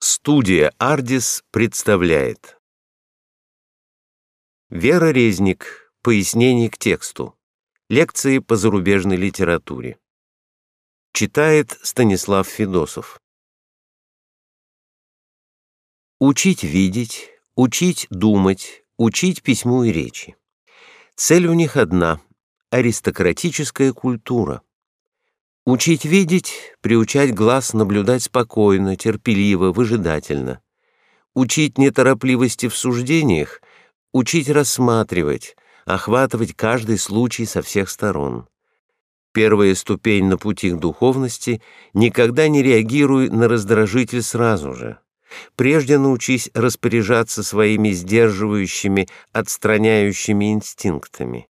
Студия «Ардис» представляет Вера Резник. Пояснение к тексту. Лекции по зарубежной литературе. Читает Станислав Федосов. Учить видеть, учить думать, учить письму и речи. Цель у них одна — аристократическая культура. Учить видеть, приучать глаз наблюдать спокойно, терпеливо, выжидательно. Учить неторопливости в суждениях, учить рассматривать, охватывать каждый случай со всех сторон. Первая ступень на пути к духовности — никогда не реагируй на раздражитель сразу же. Прежде научись распоряжаться своими сдерживающими, отстраняющими инстинктами.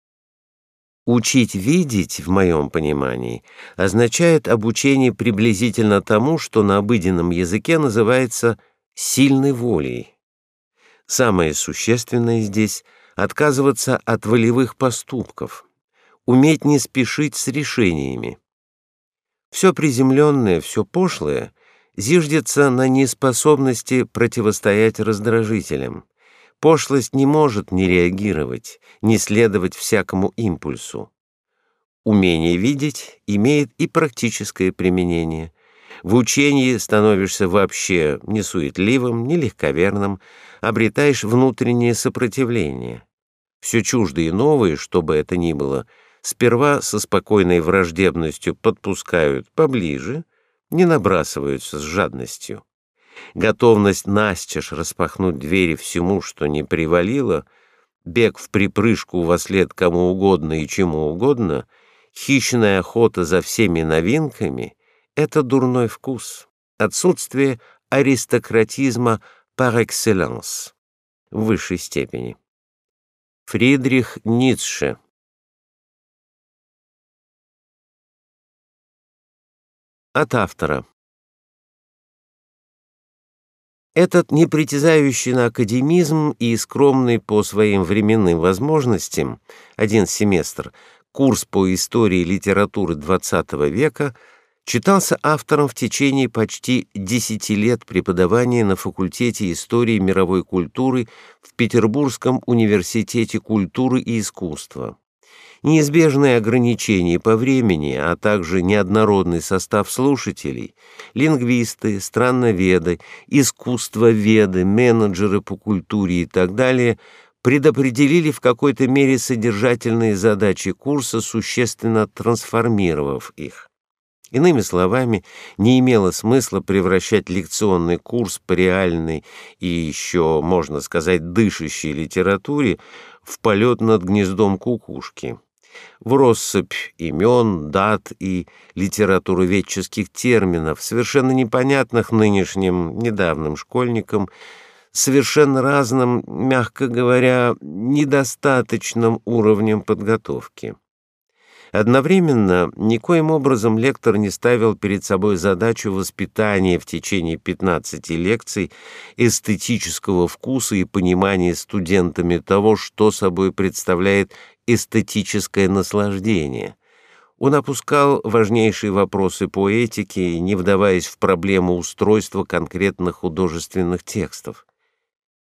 Учить видеть, в моем понимании, означает обучение приблизительно тому, что на обыденном языке называется сильной волей. Самое существенное здесь — отказываться от волевых поступков, уметь не спешить с решениями. Все приземленное, все пошлое зиждется на неспособности противостоять раздражителям, Пошлость не может не реагировать, не следовать всякому импульсу. Умение видеть имеет и практическое применение. В учении становишься вообще не суетливым, не легковерным, обретаешь внутреннее сопротивление. Все чуждое и новое, что бы это ни было, сперва со спокойной враждебностью подпускают поближе, не набрасываются с жадностью готовность настежь распахнуть двери всему, что не привалило, бег в припрыжку во след кому угодно и чему угодно, хищная охота за всеми новинками — это дурной вкус, отсутствие аристократизма par excellence в высшей степени. Фридрих Ницше. От автора Этот непритязающий на академизм и скромный по своим временным возможностям один семестр курс по истории литературы XX века читался автором в течение почти 10 лет преподавания на факультете истории мировой культуры в Петербургском университете культуры и искусства неизбежные ограничения по времени, а также неоднородный состав слушателей, лингвисты, странноведы, искусствоведы, менеджеры по культуре и так далее предопределили в какой-то мере содержательные задачи курса, существенно трансформировав их. Иными словами, не имело смысла превращать лекционный курс по реальной и еще, можно сказать, дышащей литературе в полет над гнездом кукушки в россыпь имен, дат и литературоведческих терминов, совершенно непонятных нынешним недавним школьникам, совершенно разным, мягко говоря, недостаточным уровнем подготовки. Одновременно никоим образом лектор не ставил перед собой задачу воспитания в течение 15 лекций эстетического вкуса и понимания студентами того, что собой представляет эстетическое наслаждение. Он опускал важнейшие вопросы поэтики, не вдаваясь в проблему устройства конкретных художественных текстов.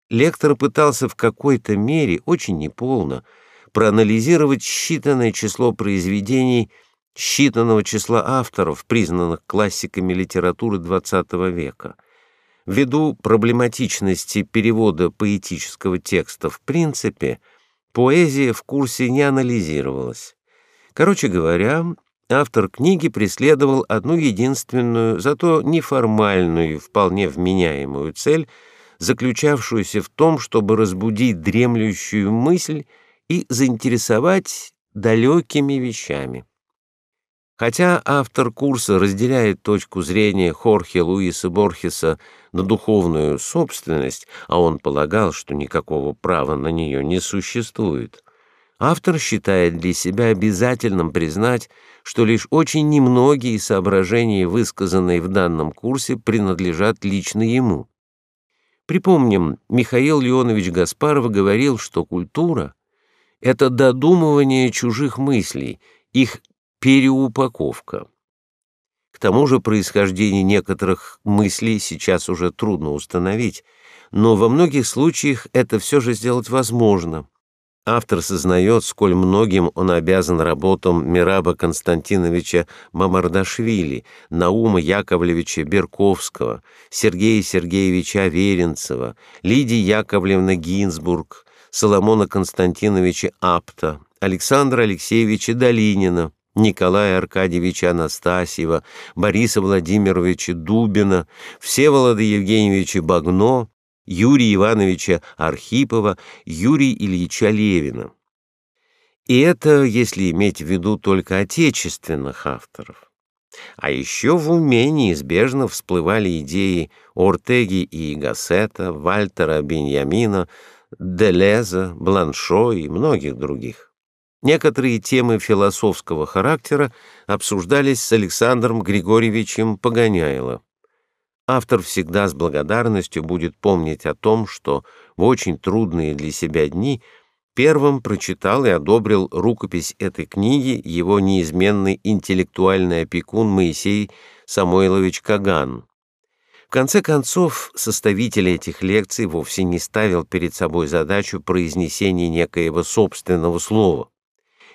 Лектор пытался в какой-то мере, очень неполно, проанализировать считанное число произведений считанного числа авторов, признанных классиками литературы XX века. Ввиду проблематичности перевода поэтического текста в принципе – Поэзия в курсе не анализировалась. Короче говоря, автор книги преследовал одну единственную, зато неформальную, вполне вменяемую цель, заключавшуюся в том, чтобы разбудить дремлющую мысль и заинтересовать далекими вещами. Хотя автор курса разделяет точку зрения Хорхе Луиса Борхеса на духовную собственность, а он полагал, что никакого права на нее не существует, автор считает для себя обязательным признать, что лишь очень немногие соображения, высказанные в данном курсе, принадлежат лично ему. Припомним, Михаил Леонович Гаспаров говорил, что культура — это додумывание чужих мыслей, их переупаковка. К тому же происхождение некоторых мыслей сейчас уже трудно установить, но во многих случаях это все же сделать возможно. Автор сознает, сколь многим он обязан работам Мираба Константиновича Мамардашвили, Наума Яковлевича Берковского, Сергея Сергеевича Аверинцева, Лидии Яковлевны Гинзбург, Соломона Константиновича Апта, Александра Алексеевича Долинина, Николая Аркадьевича Анастасьева, Бориса Владимировича Дубина, Всеволода Евгеньевича Багно, Юрия Ивановича Архипова, Юрия Ильича Левина. И это, если иметь в виду только отечественных авторов. А еще в уме неизбежно всплывали идеи Ортеги и Гассета, Вальтера Беньямина, Делеза, Бланшо и многих других. Некоторые темы философского характера обсуждались с Александром Григорьевичем Погоняйло. Автор всегда с благодарностью будет помнить о том, что в очень трудные для себя дни первым прочитал и одобрил рукопись этой книги его неизменный интеллектуальный опекун Моисей Самойлович Каган. В конце концов, составитель этих лекций вовсе не ставил перед собой задачу произнесения некоего собственного слова.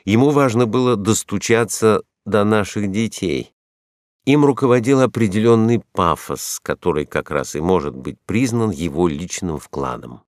Ему важно было достучаться до наших детей, им руководил определенный пафос, который как раз и может быть признан его личным вкладом.